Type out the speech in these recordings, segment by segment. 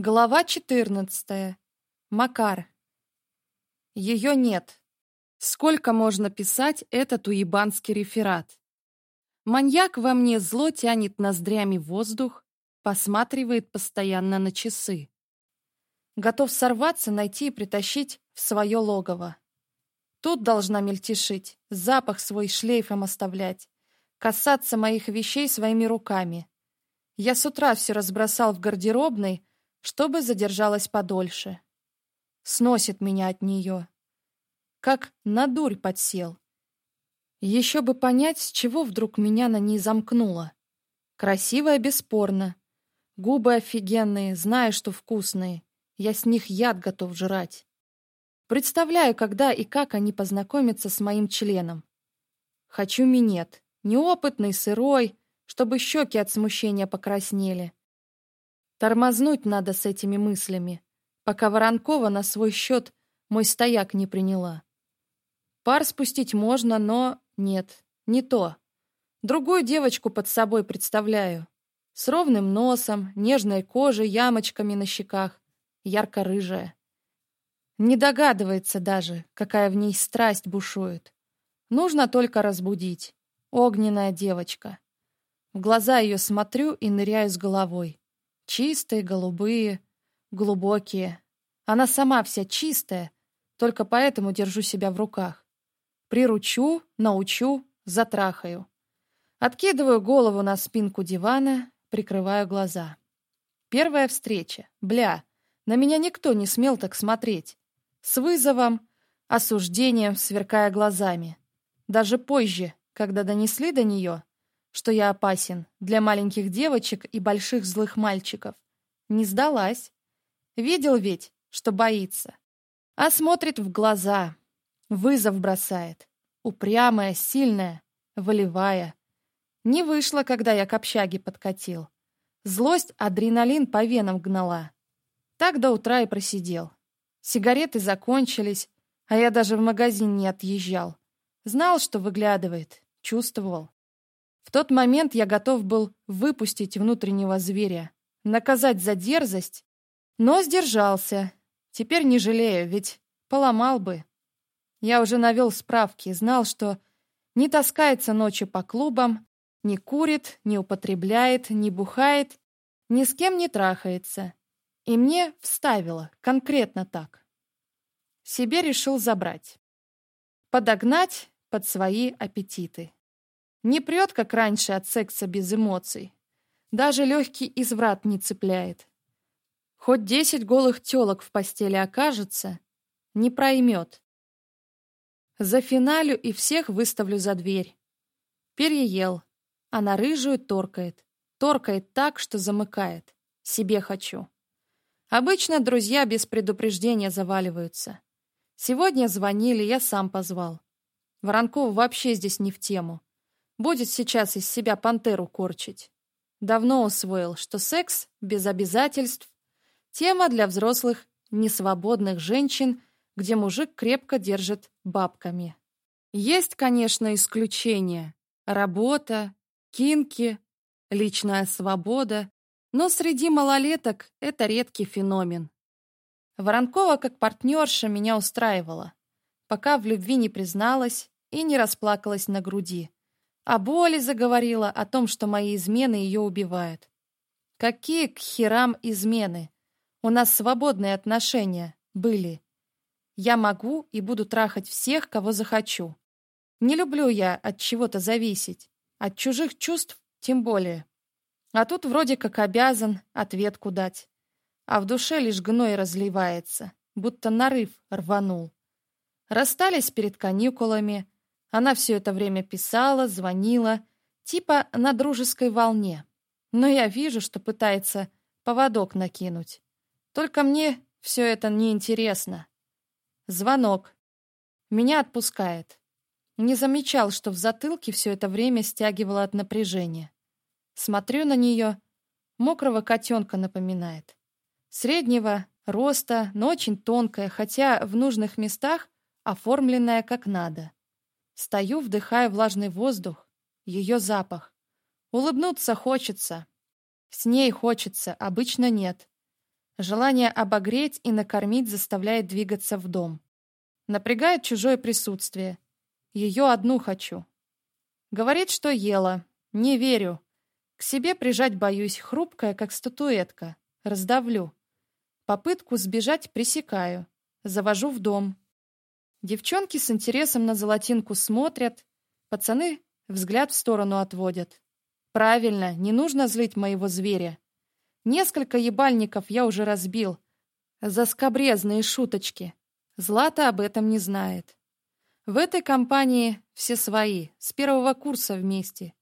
Глава 14. Макар. Ее нет. Сколько можно писать этот уебанский реферат? Маньяк во мне зло тянет ноздрями воздух, посматривает постоянно на часы. Готов сорваться, найти и притащить в свое логово. Тут должна мельтешить, запах свой шлейфом оставлять, касаться моих вещей своими руками. Я с утра все разбросал в гардеробной, чтобы задержалась подольше. Сносит меня от нее. Как на дурь подсел. Еще бы понять, с чего вдруг меня на ней замкнуло. Красивая бесспорно. Губы офигенные, знаю, что вкусные. Я с них яд готов жрать. Представляю, когда и как они познакомятся с моим членом. Хочу минет. Неопытный, сырой, чтобы щеки от смущения покраснели. Тормознуть надо с этими мыслями, пока Воронкова на свой счет мой стояк не приняла. Пар спустить можно, но нет, не то. Другую девочку под собой представляю. С ровным носом, нежной кожей, ямочками на щеках, ярко-рыжая. Не догадывается даже, какая в ней страсть бушует. Нужно только разбудить. Огненная девочка. В глаза ее смотрю и ныряю с головой. Чистые, голубые, глубокие. Она сама вся чистая, только поэтому держу себя в руках. Приручу, научу, затрахаю. Откидываю голову на спинку дивана, прикрываю глаза. Первая встреча. Бля, на меня никто не смел так смотреть. С вызовом, осуждением, сверкая глазами. Даже позже, когда донесли до нее, что я опасен для маленьких девочек и больших злых мальчиков. Не сдалась. Видел ведь, что боится. А смотрит в глаза. Вызов бросает. Упрямая, сильная, волевая. Не вышло, когда я к общаге подкатил. Злость адреналин по венам гнала. Так до утра и просидел. Сигареты закончились, а я даже в магазин не отъезжал. Знал, что выглядывает, чувствовал. В тот момент я готов был выпустить внутреннего зверя, наказать за дерзость, но сдержался. Теперь не жалею, ведь поломал бы. Я уже навел справки, знал, что не таскается ночью по клубам, не курит, не употребляет, не бухает, ни с кем не трахается. И мне вставило, конкретно так. Себе решил забрать. Подогнать под свои аппетиты. Не прет, как раньше, от секса без эмоций. Даже легкий изврат не цепляет. Хоть десять голых телок в постели окажется, не проймет. За финалю и всех выставлю за дверь. Переел. Она рыжую торкает. Торкает так, что замыкает. Себе хочу. Обычно друзья без предупреждения заваливаются. Сегодня звонили, я сам позвал. Воронков вообще здесь не в тему. Будет сейчас из себя пантеру корчить. Давно усвоил, что секс без обязательств — тема для взрослых, несвободных женщин, где мужик крепко держит бабками. Есть, конечно, исключения. Работа, кинки, личная свобода. Но среди малолеток это редкий феномен. Воронкова как партнерша меня устраивала, пока в любви не призналась и не расплакалась на груди. А боли заговорила о том, что мои измены ее убивают. Какие к херам измены? У нас свободные отношения были. Я могу и буду трахать всех, кого захочу. Не люблю я от чего-то зависеть, от чужих чувств тем более. А тут вроде как обязан ответку дать. А в душе лишь гной разливается, будто нарыв рванул. Расстались перед каникулами, она все это время писала, звонила, типа на дружеской волне. Но я вижу, что пытается поводок накинуть. Только мне все это неинтересно. Звонок. Меня отпускает. Не замечал, что в затылке все это время стягивало от напряжения. Смотрю на нее. Мокрого котенка напоминает. Среднего, роста, но очень тонкая, хотя в нужных местах оформленная как надо. Стою, вдыхая влажный воздух, ее запах. Улыбнуться хочется. С ней хочется, обычно нет. Желание обогреть и накормить заставляет двигаться в дом. Напрягает чужое присутствие. Ее одну хочу. Говорит, что ела. Не верю. К себе прижать боюсь, хрупкая, как статуэтка. Раздавлю. Попытку сбежать пресекаю. Завожу в дом. Девчонки с интересом на золотинку смотрят, пацаны взгляд в сторону отводят. Правильно, не нужно злить моего зверя. Несколько ебальников я уже разбил. За скобрезные шуточки. Злата об этом не знает. В этой компании все свои, с первого курса вместе.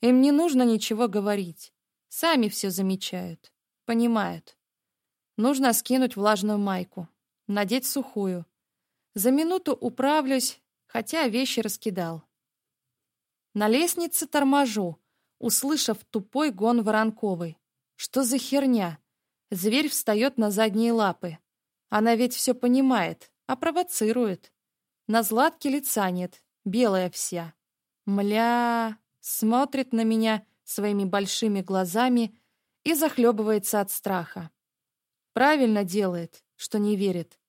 Им не нужно ничего говорить. Сами все замечают, понимают. Нужно скинуть влажную майку, надеть сухую, за минуту управлюсь, хотя вещи раскидал. На лестнице торможу, услышав тупой гон воронковый. Что за херня? Зверь встает на задние лапы. Она ведь все понимает, а провоцирует. На Златке лица нет, белая вся. Мля, смотрит на меня своими большими глазами и захлебывается от страха. Правильно делает, что не верит.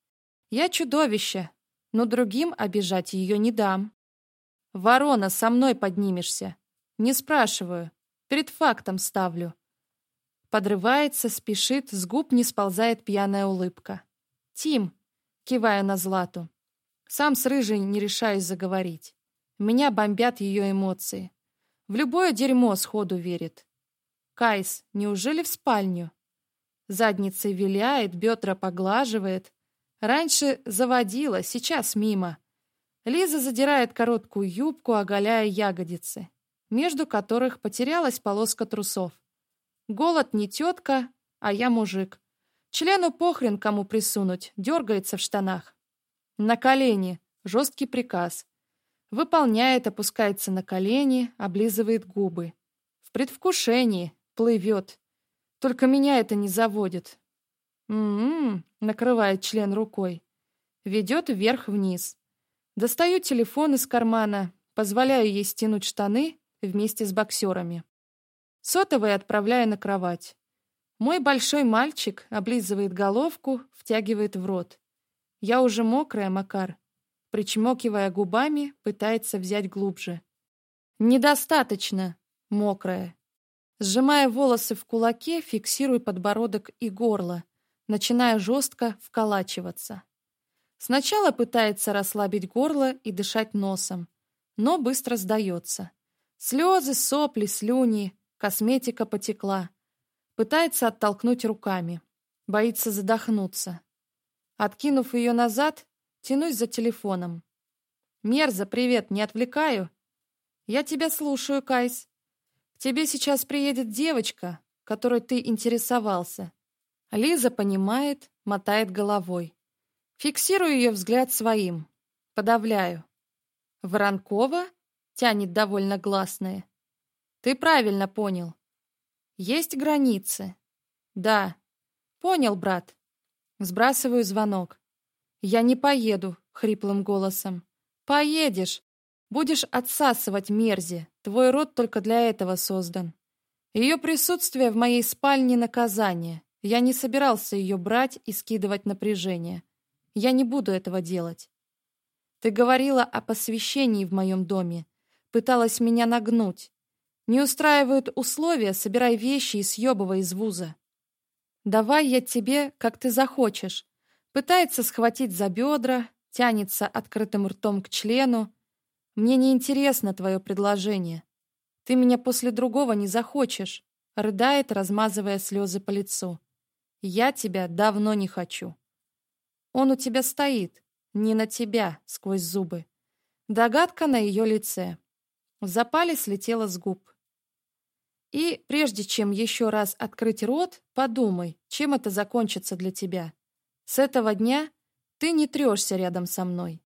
Я чудовище, но другим обижать ее не дам. Ворона, со мной поднимешься. Не спрашиваю, перед фактом ставлю. Подрывается, спешит, с губ не сползает пьяная улыбка. «Тим!» — кивая на Злату. Сам с Рыжей не решаюсь заговорить. Меня бомбят ее эмоции. В любое дерьмо сходу верит. Кайс, неужели в спальню? Задницей виляет, бедра поглаживает, Раньше заводила, сейчас мимо. Лиза задирает короткую юбку, оголяя ягодицы, между которых потерялась полоска трусов. Голод не тетка, а я мужик. Члену похрен кому присунуть, дергается в штанах. На колени. Жесткий приказ. Выполняет, опускается на колени, облизывает губы. В предвкушении. Плывет. Только меня это не заводит. М-м-м, накрывает член рукой. Ведет вверх-вниз. Достаю телефон из кармана, позволяю ей стянуть штаны вместе с боксерами. Сотовый отправляю на кровать. Мой большой мальчик облизывает головку, втягивает в рот. Я уже мокрая, Макар. Причмокивая губами, пытается взять глубже. Недостаточно, мокрая. Сжимая волосы в кулаке, фиксирую подбородок и горло начиная жестко вколачиваться. Сначала пытается расслабить горло и дышать носом, но быстро сдается. Слезы, сопли, слюни, косметика потекла. Пытается оттолкнуть руками. Боится задохнуться. Откинув ее назад, тянусь за телефоном. «Мерза, привет, не отвлекаю?» «Я тебя слушаю, Кайс. К тебе сейчас приедет девочка, которой ты интересовался. Лиза понимает, мотает головой. Фиксирую ее взгляд своим. Подавляю. Воронкова тянет довольно гласное. Ты правильно понял. Есть границы. Да. Понял, брат. Сбрасываю звонок. Я не поеду, хриплым голосом. Поедешь. Будешь отсасывать мерзи. Твой род только для этого создан. Ее присутствие в моей спальне наказание. Я не собирался ее брать и скидывать напряжение. Я не буду этого делать. Ты говорила о посвящении в моем доме. Пыталась меня нагнуть. Не устраивают условия, собирай вещи и съебывай из вуза. Давай я тебе, как ты захочешь. Пытается схватить за бедра, тянется открытым ртом к члену. Мне не интересно твое предложение. Ты меня после другого не захочешь. Рыдает, размазывая слезы по лицу. Я тебя давно не хочу. Он у тебя стоит, не на тебя, сквозь зубы. Догадка на ее лице. В запале слетела с губ. И прежде чем еще раз открыть рот, подумай, чем это закончится для тебя. С этого дня ты не трешься рядом со мной.